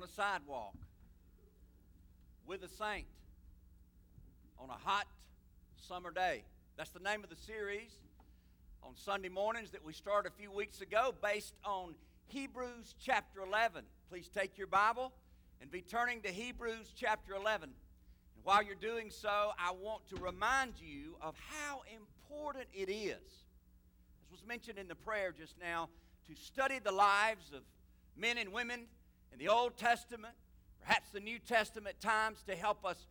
on a sidewalk with a saint on a hot summer day. That's the name of the series on Sunday mornings that we started a few weeks ago based on Hebrews chapter 11. Please take your Bible and be turning to Hebrews chapter 11. And while you're doing so, I want to remind you of how important it is, as was mentioned in the prayer just now, to study the lives of men and women in the Old Testament, perhaps the New Testament times, to help us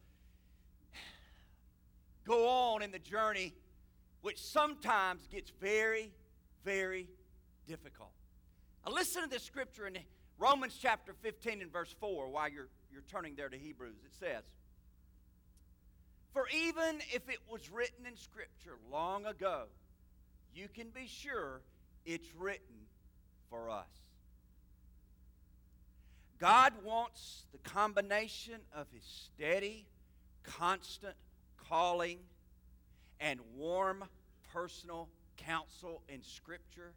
go on in the journey, which sometimes gets very, very difficult. Now, listen to this scripture in Romans chapter 15 and verse 4 while you're, you're turning there to Hebrews. It says, For even if it was written in Scripture long ago, you can be sure it's written for us. God wants the combination of His steady, constant calling and warm personal counsel in Scripture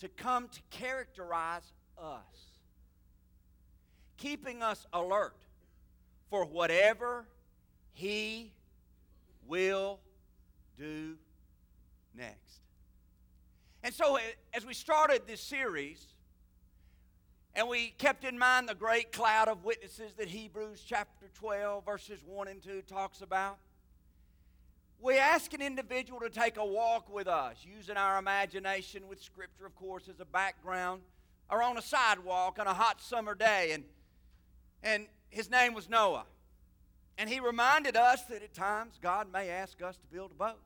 to come to characterize us, keeping us alert for whatever He will do next. And so, eh, as we started this series, and we kept in mind the great cloud of witnesses that Hebrews chapter 12, verses 1 and 2 talks about. We ask an individual to take a walk with us, using our imagination with Scripture, of course, as a background, or on a sidewalk on a hot summer day. And, and his name was Noah. And he reminded us that at times God may ask us to build a boat.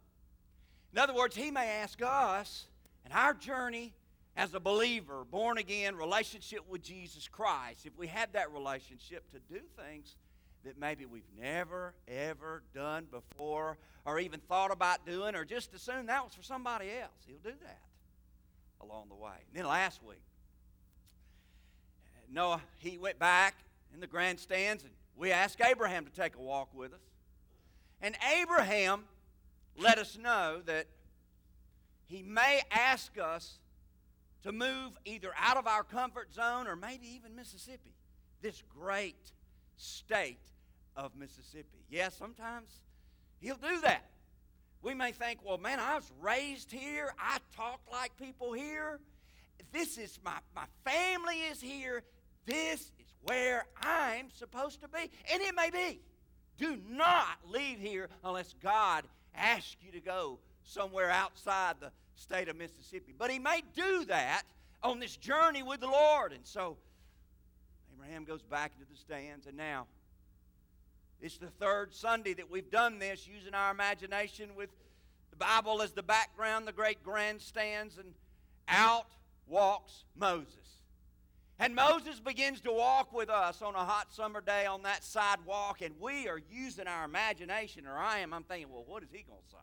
In other words, he may ask us in our journey as a believer, born again, relationship with Jesus Christ, if we have that relationship, to do things that maybe we've never, ever done before or even thought about doing or just assumed that was for somebody else. He'll do that along the way. And then last week, Noah, he went back in the grandstands and we asked Abraham to take a walk with us. And Abraham let us know that he may ask us to move either out of our comfort zone or maybe even Mississippi, this great state of Mississippi. Yes, sometimes he'll do that. We may think, well, man, I was raised here, I talk like people here. This is my, my family is here. This is where I'm supposed to be. And it may be. Do not leave here unless God asks you to go somewhere outside the state of Mississippi. But he may do that on this journey with the Lord. And so Abraham goes back into the stands, and now it's the third Sunday that we've done this using our imagination with the Bible as the background, the great grandstands, and out walks Moses. And Moses begins to walk with us on a hot summer day on that sidewalk, and we are using our imagination, or I am. I'm thinking, well, what is he going to say?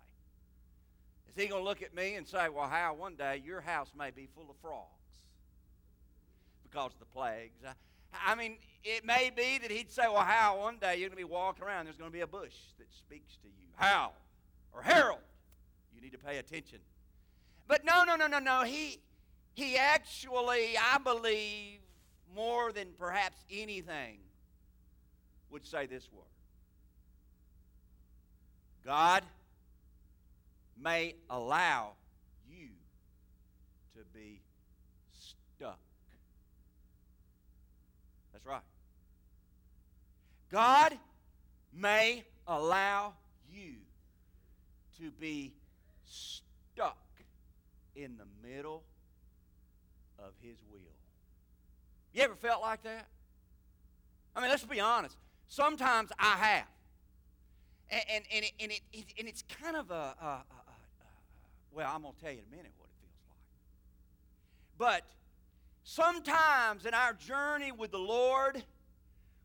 Is he going to look at me and say, Well, how one day your house may be full of frogs because of the plagues? I mean, it may be that he'd say, Well, how one day you're going to be walking around, there's going to be a bush that speaks to you. How? Or Harold, you need to pay attention. But no, no, no, no, no. He, he actually, I believe, more than perhaps anything, would say this word God may allow you to be stuck. That's right. God may allow you to be stuck in the middle of His will. You ever felt like that? I mean, let's be honest. Sometimes I have. And, and, and, it, and, it, and it's kind of a, a, a well, I'm going to tell you in a minute what it feels like. But sometimes in our journey with the Lord,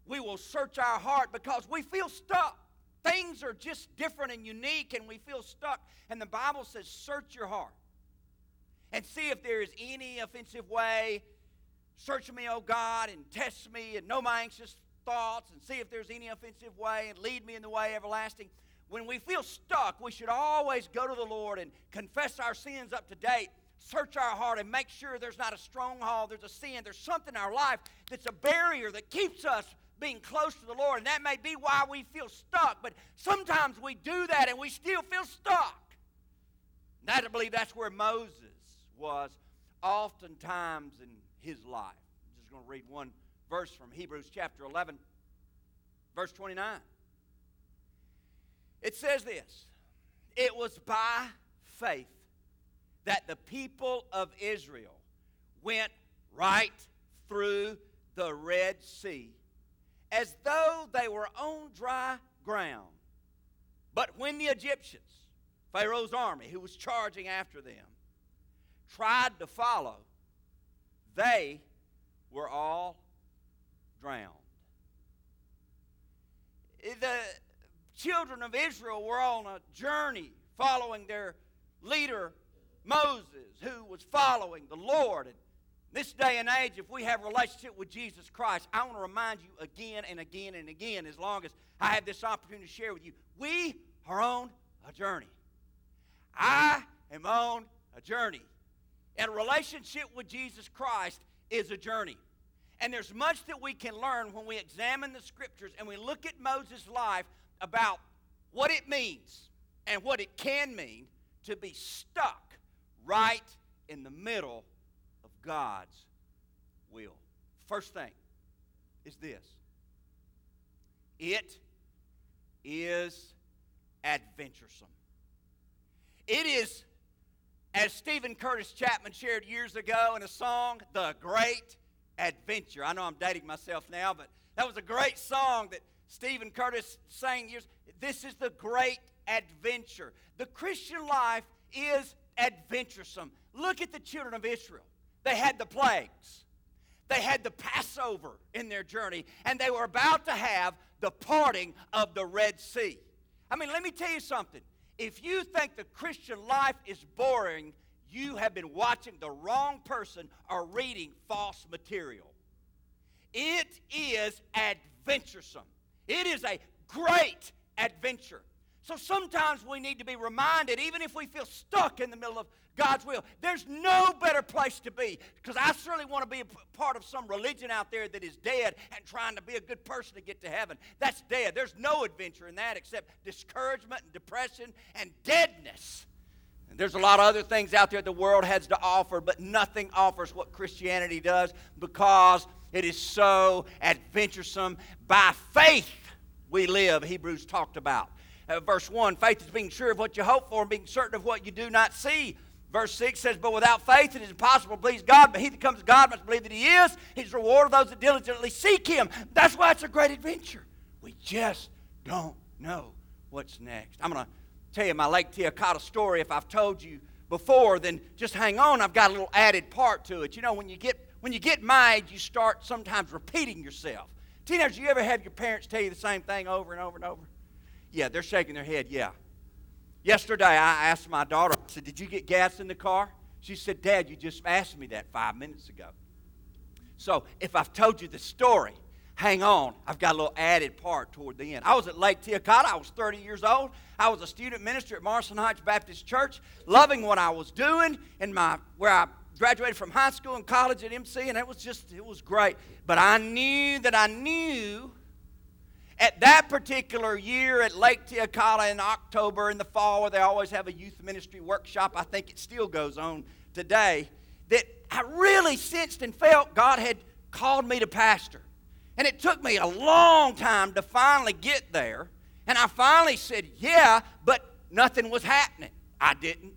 we will search our heart because we feel stuck. Things are just different and unique, and we feel stuck. And the Bible says, search your heart and see if there is any offensive way. Search me, O God, and test me, and know my anxious thoughts, and see if there's any offensive way, and lead me in the way everlasting when we feel stuck, we should always go to the Lord and confess our sins up to date search our heart and make sure there's not a stronghold, there's a sin, there's something in our life that's a barrier that keeps us being close to the Lord. And that may be why we feel stuck. But sometimes we do that and we still feel stuck. And I believe that's where Moses was oftentimes in his life. I'm just going to read one verse from Hebrews chapter 11, verse 29. It says this It was by faith that the people of Israel went right through the Red Sea as though they were on dry ground. But when the Egyptians, Pharaoh's army, who was charging after them, tried to follow, they were all drowned. The children of Israel were on a journey following their leader Moses, who was following the Lord. And this day and age, if we have relationship with Jesus Christ, I want to remind you again and again and again, as long as I have this opportunity to share with you, we are on a journey. I am on a journey. And a relationship with Jesus Christ is a journey. And there's much that we can learn when we examine the scriptures and we look at Moses' life about what it means and what it can mean to be stuck right in the middle of God's will. First thing is this it is adventuresome. It is, as Steven Curtis Chapman shared years ago in a song, The Great Adventure. I know I'm dating myself now, but that was a great song that Steven Curtis sang years. This is the great adventure. The Christian life is adventuresome. Look at the children of Israel. They had the plagues, they had the Passover in their journey, and they were about to have the parting of the Red Sea. I mean, let me tell you something. If you think the Christian life is boring, you have been watching the wrong person or reading false material. It is adventuresome. It is a great adventure. So sometimes we need to be reminded, even if we feel stuck in the middle of God's will, there's no better place to be. Because I certainly want to be a part of some religion out there that is dead and trying to be a good person to get to heaven. That's dead. There's no adventure in that except discouragement and depression and deadness. And there's a lot of other things out there the world has to offer, but nothing offers what Christianity does because it is so adventuresome. By faith we live, Hebrews talked about uh, verse 1 faith is being sure of what you hope for and being certain of what you do not see. Verse 6 says, But without faith it is impossible to please God, but he that comes to God must believe that he is. He's the reward of those that diligently seek him. That's why it's a great adventure. We just don't know what's next. I'm going to tell you my Lake Tiak-O'Khata story. If I've told you before, then just hang on. I've got a little added part to it. You know, when you get when you get my age, you start sometimes repeating yourself. Teenagers, you ever have your parents tell you the same thing over and over and over? Yeah, they're shaking their head. Yeah. Yesterday, I asked my daughter, I said, Did you get gas in the car? She said, Dad, you just asked me that five minutes ago. So if I've told you the story, hang on. I've got a little added part toward the end. I was at Lake Tiak-O'Khata. I was 30 years old. I was a student minister at Morrison Heights Baptist Church, loving what I was doing in my where I graduated from high school and college at MC, and it was just it was great. But I knew that I knew at that particular year at Lake Tiak-O'Khata in October in the fall, where they always have a youth ministry workshop, I think it still goes on today, that I really sensed and felt God had called me to pastor. And it took me a long time to finally get there. And I finally said, yeah, but nothing was happening. I didn't,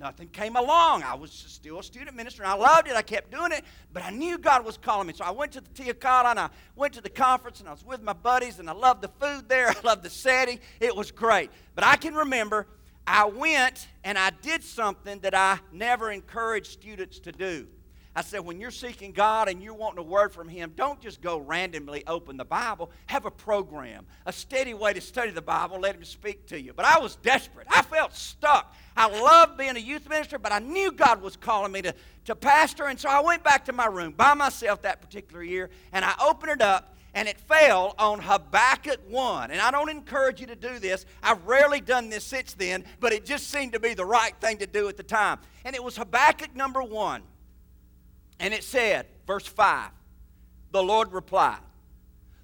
nothing came along. I was still a student minister, and I loved it. I kept doing it, but I knew God was calling me. So I went to the Tiak-O'Khata, and I went to the conference, and I was with my buddies, and I loved the food there. I loved the setting. It was great. But I can remember I went and I did something that I never encouraged students to do. I said, when you're seeking God and you're wanting a word from Him, don't just go randomly open the Bible. Have a program, a steady way to study the Bible, let Him speak to you. But I was desperate. I felt stuck. I loved being a youth minister, but I knew God was calling me to, to pastor. And so I went back to my room by myself that particular year, and I opened it up, and it fell on Habakkuk 1. And I don't encourage you to do this. I've rarely done this since then, but it just seemed to be the right thing to do at the time. And it was Habakkuk number 1. And it said, verse 5, the Lord replied,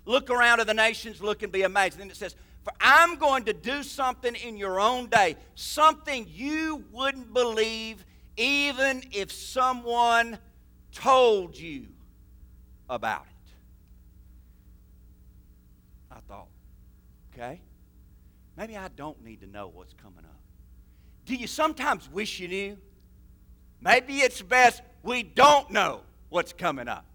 Look around at the nations, look and be amazed. And then it says, For I'm going to do something in your own day, something you wouldn't believe even if someone told you about it. I thought, okay, maybe I don't need to know what's coming up. Do you sometimes wish you knew? Maybe it's best we don't know what's coming up.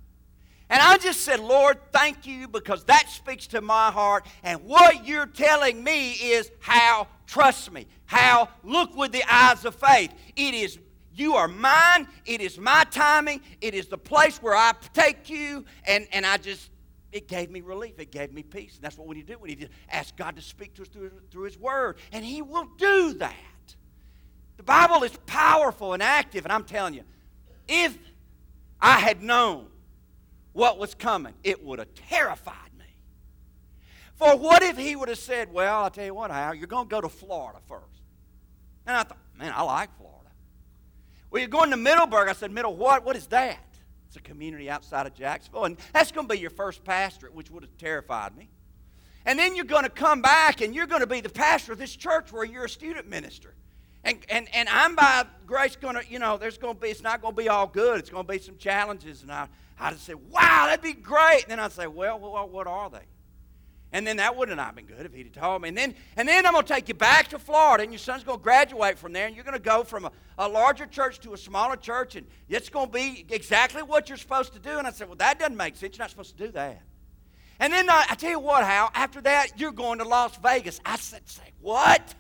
And I just said, Lord, thank you because that speaks to my heart. And what you're telling me is how, trust me, how, look with the eyes of faith. It is, you are mine. It is my timing. It is the place where I take you. And, and I just, it gave me relief. It gave me peace. And that's what we need to do. We need to ask God to speak to us through, through His Word. And He will do that. The Bible is powerful and active. And I'm telling you, if I had known what was coming, it would have terrified me. For what if he would have said, Well, I'll tell you what, Al, you're going to go to Florida first? And I thought, Man, I like Florida. Well, you're going to Middleburg. I said, Middle what? What is that? It's a community outside of Jacksonville. And that's going to be your first pastorate, which would have terrified me. And then you're going to come back and you're going to be the pastor of this church where you're a student minister. And, and, and I'm by grace going to, you know, there's going to be, it's not going to be all good. It's going to be some challenges. And I, I'd say, wow, that'd be great. And then I'd say, well, well, what are they? And then that would have not been good if he'd have told me. And then, and then I'm going to take you back to Florida, and your son's going to graduate from there, and you're going to go from a, a larger church to a smaller church, and it's going to be exactly what you're supposed to do. And I said, well, that doesn't make sense. You're not supposed to do that. And then I, I tell you what, Hal, after that, you're going to Las Vegas. I said, say, what?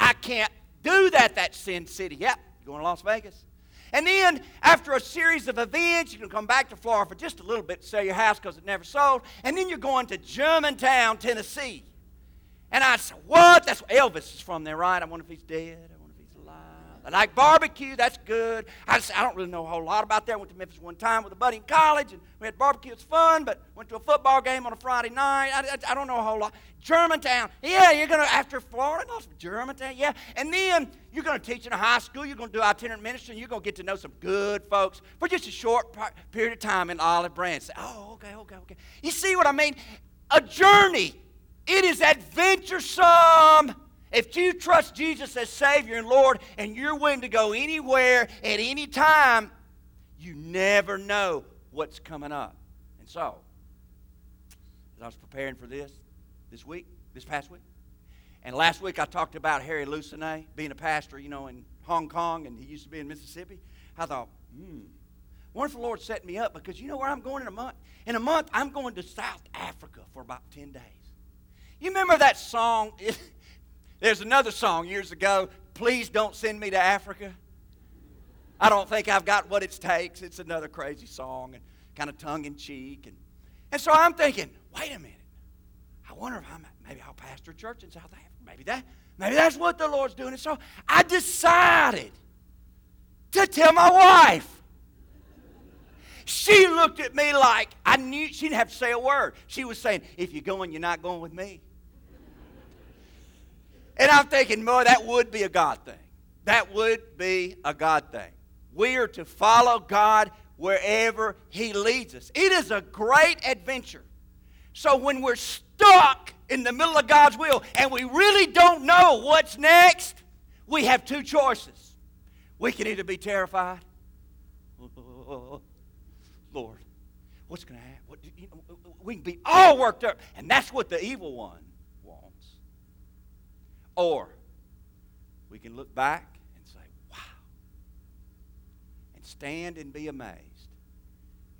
I can't do that, that's Sin City. Yep, you're going to Las Vegas. And then, after a series of events, you can come back to Florida for just a little bit to sell your house because it never sold. And then you're going to Germantown, Tennessee. And I said, What? That's where Elvis is from there, right? I wonder if he's dead. I like barbecue, that's good. I, just, I don't really know a whole lot about that. I went to Memphis one time with a buddy in college, and we had barbecue. It's fun, but went to a football game on a Friday night. I, I, I don't know a whole lot. Germantown, yeah, you're going to, after Florida, Germantown, yeah. And then you're going to teach in a high school, you're going to do itinerant ministry, and you're going to get to know some good folks for just a short period of time in Olive Branch. Say, oh, okay, okay, okay. You see what I mean? A journey. It is adventuresome if you trust Jesus as Savior and Lord and you're willing to go anywhere at any time, you never know what's coming up. And so, as I was preparing for this, this week, this past week, and last week I talked about Harry Lucinet being a pastor, you know, in Hong Kong, and he used to be in Mississippi. I thought, hmm, wonder if the Lord set me up because you know where I'm going in a month? In a month, I'm going to South Africa for about 10 days. You remember that song? There's another song years ago, Please Don't Send Me to Africa. I don't think I've got what it takes. It's another crazy song and kind of tongue in cheek. And, and so I'm thinking, wait a minute. I wonder if I'm, maybe I'll pastor a church in South Africa. Maybe that, maybe that's what the Lord's doing. And so I decided to tell my wife. She looked at me like I knew she didn't have to say a word. She was saying, If you're going, you're not going with me. And I'm thinking, boy, that would be a God thing. That would be a God thing. We are to follow God wherever He leads us. It is a great adventure. So when we're stuck in the middle of God's will and we really don't know what's next, we have two choices. We can either be terrified, Lord, what's going to happen? We can be all worked up, and that's what the evil one or we can look back and say, wow, and stand and be amazed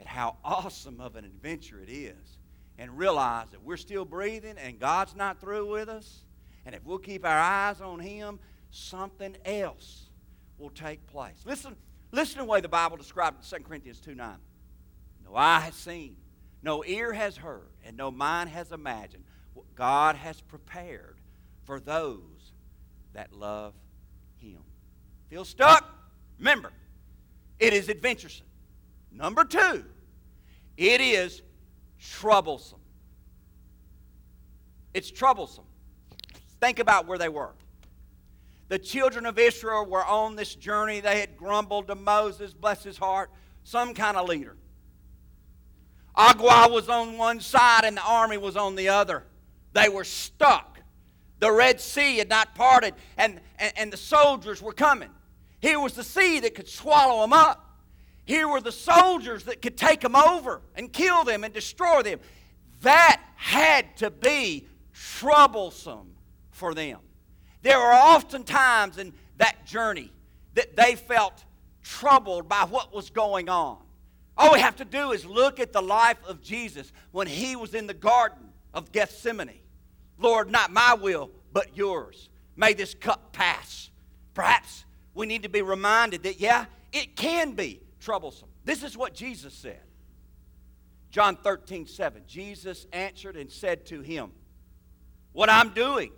at how awesome of an adventure it is and realize that we're still breathing and God's not through with us. And if we'll keep our eyes on Him, something else will take place. Listen, Listen to the way the Bible described in 2 Corinthians 2 9. No eye has seen, no ear has heard, and no mind has imagined what God has prepared for those that love Him. Feel stuck? Remember, it is adventuresome. Number two, it is troublesome. It's troublesome. Think about where they were. The children of Israel were on this journey. They had grumbled to Moses, bless his heart, some kind of leader. Agua was on one side and the army was on the other. They were stuck. The Red Sea had not parted, and, and, and the soldiers were coming. Here was the sea that could swallow them up. Here were the soldiers that could take them over and kill them and destroy them. That had to be troublesome for them. There were often times in that journey that they felt troubled by what was going on. All we have to do is look at the life of Jesus when he was in the Garden of Gethsemane. Lord, not my will, but yours. May this cup pass. Perhaps we need to be reminded that, yeah, it can be troublesome. This is what Jesus said. John 13, 7. Jesus answered and said to him, What I'm doing,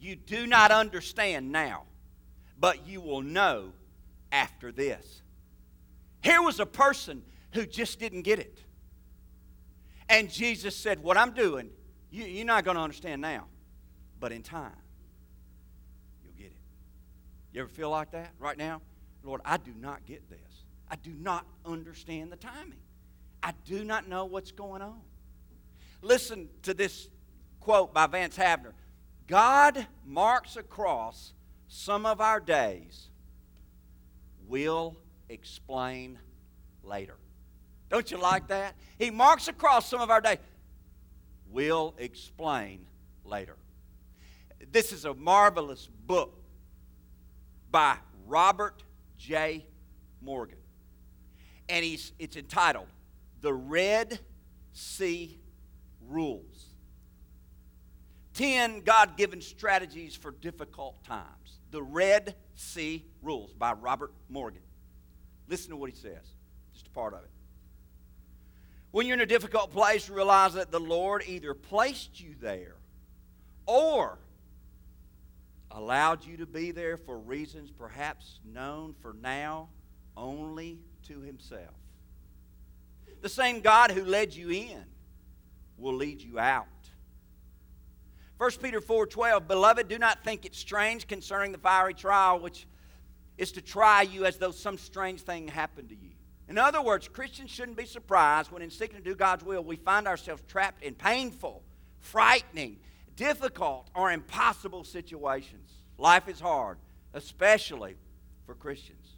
you do not understand now, but you will know after this. Here was a person who just didn't get it. And Jesus said, What I'm doing, you, you're not going to understand now, but in time, you'll get it. You ever feel like that right now? Lord, I do not get this. I do not understand the timing. I do not know what's going on. Listen to this quote by Vance Havner God marks across some of our days, we'll explain later. Don't you like that? He marks across some of our days. We'll explain later. This is a marvelous book by Robert J. Morgan. And he's, it's entitled the Red Sea Rules 10 God given strategies for difficult times. The Red Sea Rules by Robert Morgan. Listen to what he says, just a part of it. When you're in a difficult place, realize that the Lord either placed you there or allowed you to be there for reasons perhaps known for now only to Himself. The same God who led you in will lead you out. 1 Peter 4:12 Beloved do not think it strange concerning the fiery trial which is to try you as though some strange thing happened to you. In other words, Christians shouldn't be surprised when in seeking to do God's will we find ourselves trapped in painful, frightening, difficult or impossible situations. Life is hard, especially for Christians.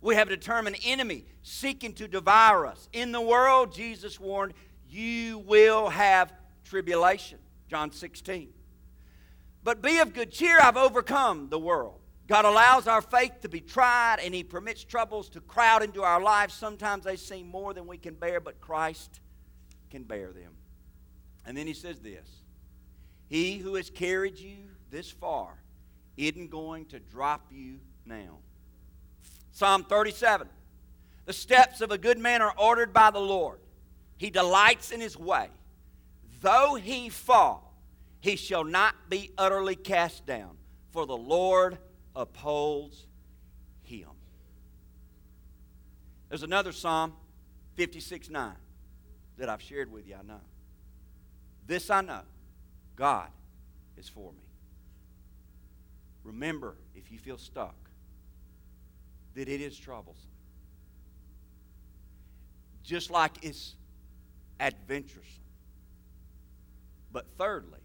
We have a determined enemy seeking to devour us. In the world, Jesus warned, you will have tribulation. John 16. But be of good cheer, I've overcome the world. God allows our faith to be tried, and He permits troubles to crowd into our lives. Sometimes they seem more than we can bear, but Christ can bear them. And then He says this He who has carried you this far isn't going to drop you now. Psalm 37 The steps of a good man are ordered by the Lord, He delights in His way. Though he fall, he shall not be utterly cast down, for the Lord upholds him. There's another Psalm, 56 9, that I've shared with you, I know. This I know God is for me. Remember, if you feel stuck, that it is troublesome. Just like it's adventurous. But thirdly,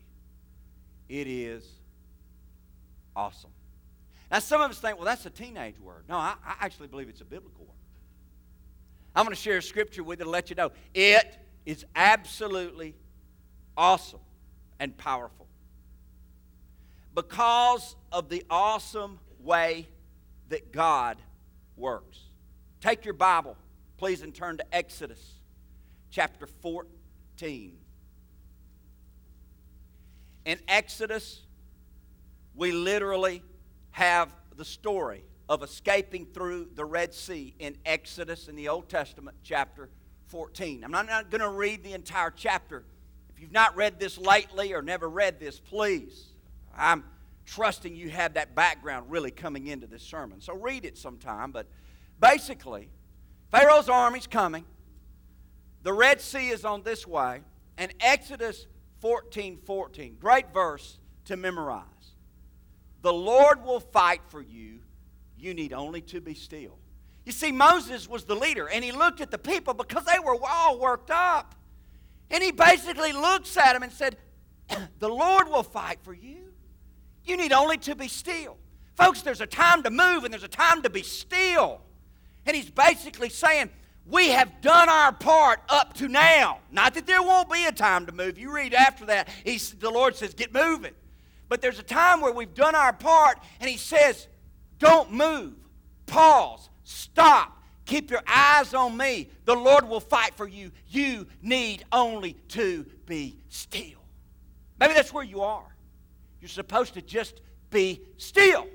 it is awesome. Now, some of us think, well, that's a teenage word. No, I, I actually believe it's a biblical word. I'm going to share a scripture with you to let you know it is absolutely awesome and powerful. Because of the awesome way that God works. Take your Bible, please, and turn to Exodus chapter 14. In Exodus, we literally have the story of escaping through the Red Sea in Exodus in the Old Testament, chapter 14. I'm not, not going to read the entire chapter. If you've not read this lately or never read this, please. I'm trusting you have that background really coming into this sermon. So read it sometime. But basically, Pharaoh's army's coming. The Red Sea is on this way. And Exodus 14 14, great verse to memorize. The Lord will fight for you. You need only to be still. You see, Moses was the leader, and he looked at the people because they were all worked up. And he basically looks at them and said, The Lord will fight for you. You need only to be still. Folks, there's a time to move and there's a time to be still. And he's basically saying, We have done our part up to now. Not that there won't be a time to move. You read after that, he's, the Lord says, Get moving. But there's a time where we've done our part, and he says, Don't move. Pause. Stop. Keep your eyes on me. The Lord will fight for you. You need only to be still. Maybe that's where you are. You're supposed to just be still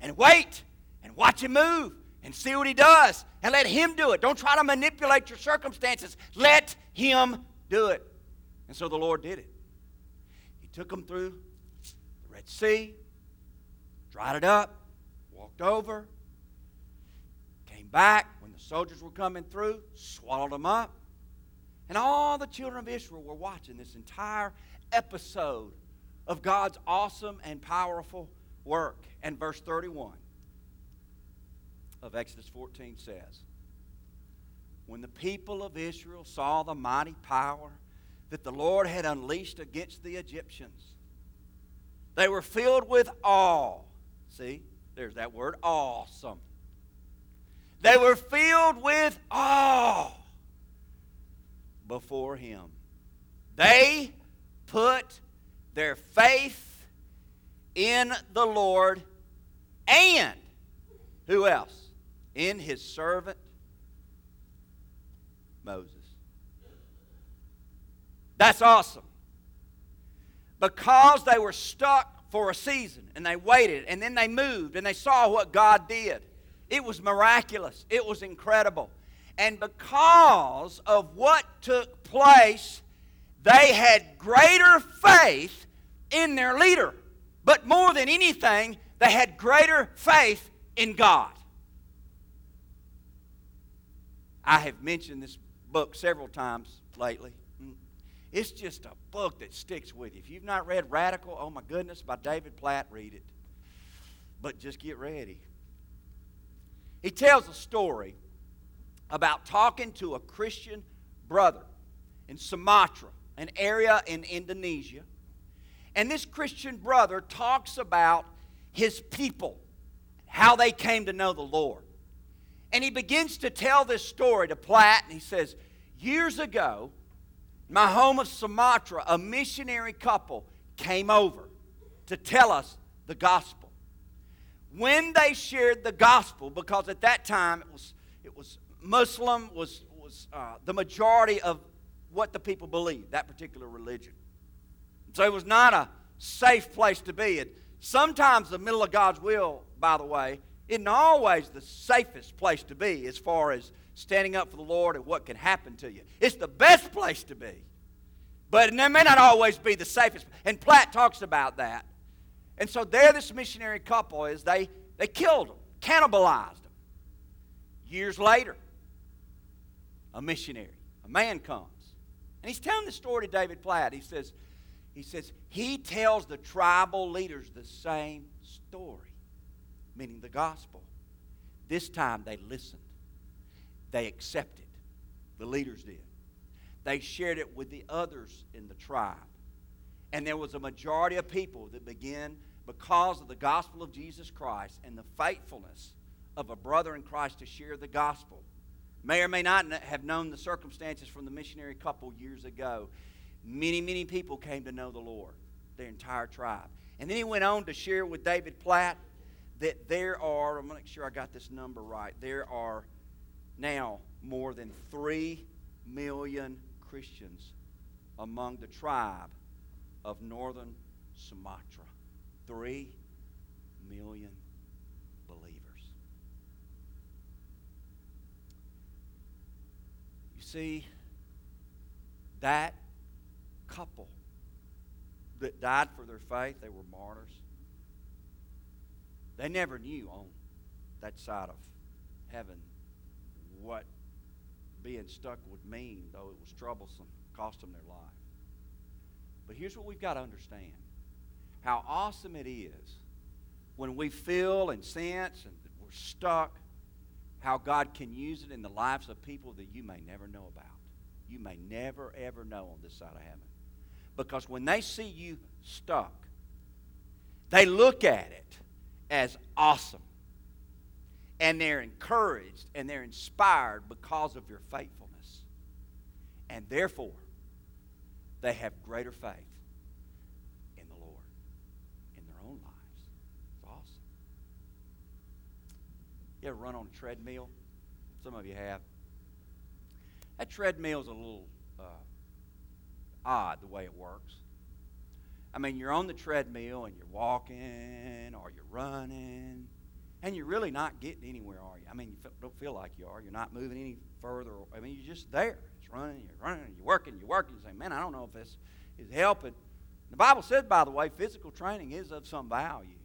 and wait and watch him move and see what he does and let him do it. Don't try to manipulate your circumstances. Let him do it. And so the Lord did it. He took them through Red Sea, dried it up, walked over, came back when the soldiers were coming through, swallowed them up. And all the children of Israel were watching this entire episode of God's awesome and powerful work. And verse 31 of Exodus 14 says, When the people of Israel saw the mighty power that the Lord had unleashed against the Egyptians, they were filled with awe. See, there's that word awesome. They were filled with awe before him. They put their faith in the Lord and who else? In his servant Moses. That's awesome. Because they were stuck for a season and they waited and then they moved and they saw what God did. It was miraculous, it was incredible. And because of what took place, they had greater faith in their leader. But more than anything, they had greater faith in God. I have mentioned this book several times lately. It's just a book that sticks with you. If you've not read Radical, oh my goodness, by David Platt, read it. But just get ready. He tells a story about talking to a Christian brother in Sumatra, an area in Indonesia. And this Christian brother talks about his people, how they came to know the Lord. And he begins to tell this story to Platt, and he says, Years ago, my home of Sumatra, a missionary couple came over to tell us the gospel. When they shared the gospel, because at that time it was, it was Muslim was, was uh, the majority of what the people believed, that particular religion. So it was not a safe place to be. And sometimes the middle of God's will, by the way, isn't always the safest place to be as far as standing up for the Lord and what can happen to you. It's the best place to be. But it may not always be the safest. And Platt talks about that. And so there this missionary couple is they, they killed them, cannibalized them. Years later, a missionary, a man comes. And he's telling the story to David Platt. He says, he says, he tells the tribal leaders the same story, meaning the gospel. This time they listened. They accepted. The leaders did. They shared it with the others in the tribe. And there was a majority of people that began, because of the gospel of Jesus Christ and the faithfulness of a brother in Christ to share the gospel, may or may not have known the circumstances from the missionary couple years ago. Many, many people came to know the Lord, their entire tribe. And then he went on to share with David Platt that there are, I'm going to make sure I got this number right, there are now more than 3 million Christians among the tribe of northern Sumatra. 3 million believers. You see, that couple that died for their faith, they were martyrs. They never knew on that side of heaven what being stuck would mean, though it was troublesome, cost them their life. But here's what we've got to understand how awesome it is when we feel and sense and we're stuck, how God can use it in the lives of people that you may never know about. You may never, ever know on this side of heaven. Because when they see you stuck, they look at it as awesome. And they're encouraged and they're inspired because of your faithfulness. And therefore, they have greater faith in the Lord in their own lives. It's awesome. You ever run on a treadmill? Some of you have. That treadmill's a little uh, odd the way it works. I mean, you're on the treadmill and you're walking or you're running, and you're really not getting anywhere, are you? I mean, you don't feel like you are. You're not moving any further. I mean, you're just there. It's running, you're running, you're working, you're working. You say, man, I don't know if this is helping. The Bible says, by the way, physical training is of some value.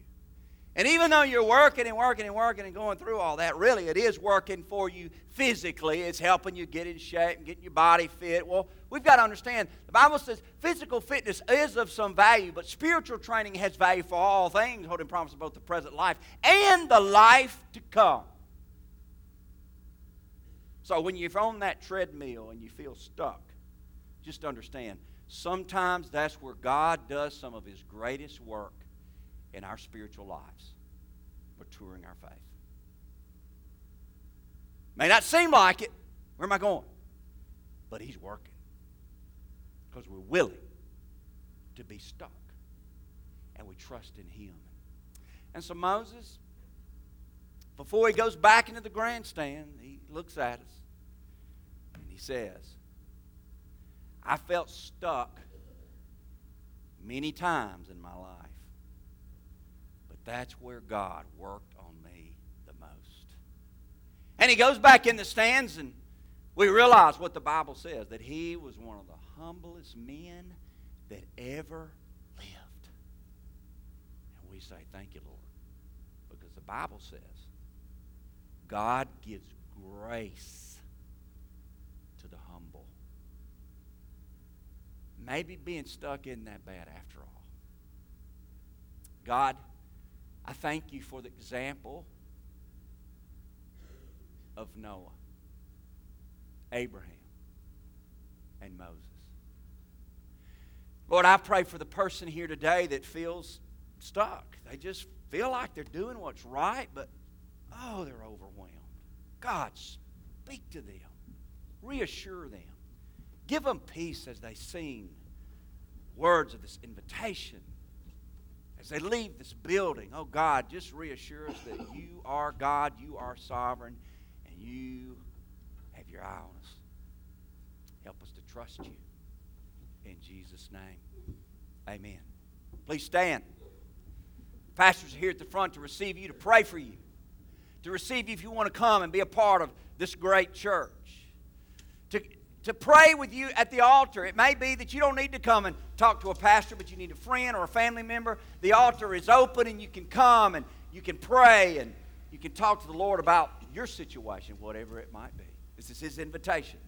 And even though you're working and working and working and going through all that, really it is working for you physically. It's helping you get in shape and getting your body fit. Well, we've got to understand the Bible says physical fitness is of some value, but spiritual training has value for all things, holding promise of both the present life and the life to come. So when you're on that treadmill and you feel stuck, just understand sometimes that's where God does some of His greatest work in our spiritual lives, maturing our faith. May not seem like it. Where am I going? But He's working because we're willing to be stuck and we trust in Him. And so Moses, before he goes back into the grandstand, he looks at us and he says, I felt stuck many times in my life. That's where God worked on me the most. And he goes back in the stands, and we realize what the Bible says that he was one of the humblest men that ever lived. And we say, Thank you, Lord. Because the Bible says God gives grace to the humble. Maybe being stuck isn't that bad after all. God I thank you for the example of Noah, Abraham, and Moses. Lord, I pray for the person here today that feels stuck. They just feel like they're doing what's right, but oh, they're overwhelmed. God, speak to them, reassure them, give them peace as they sing words of this invitation as they leave this building, oh God, just reassure us that you are God, you are sovereign, and you have your eye on us. Help us to trust you. In Jesus' name, amen. Please stand. Pastors are here at the front to receive you, to pray for you, to receive you if you want to come and be a part of this great church. To, pray with you at the altar. It may be that you don't need to come and talk to a pastor, but you need a friend or a family member. The altar is open and you can come and you can pray and you can talk to the Lord about your situation, whatever it might be. This is His invitation.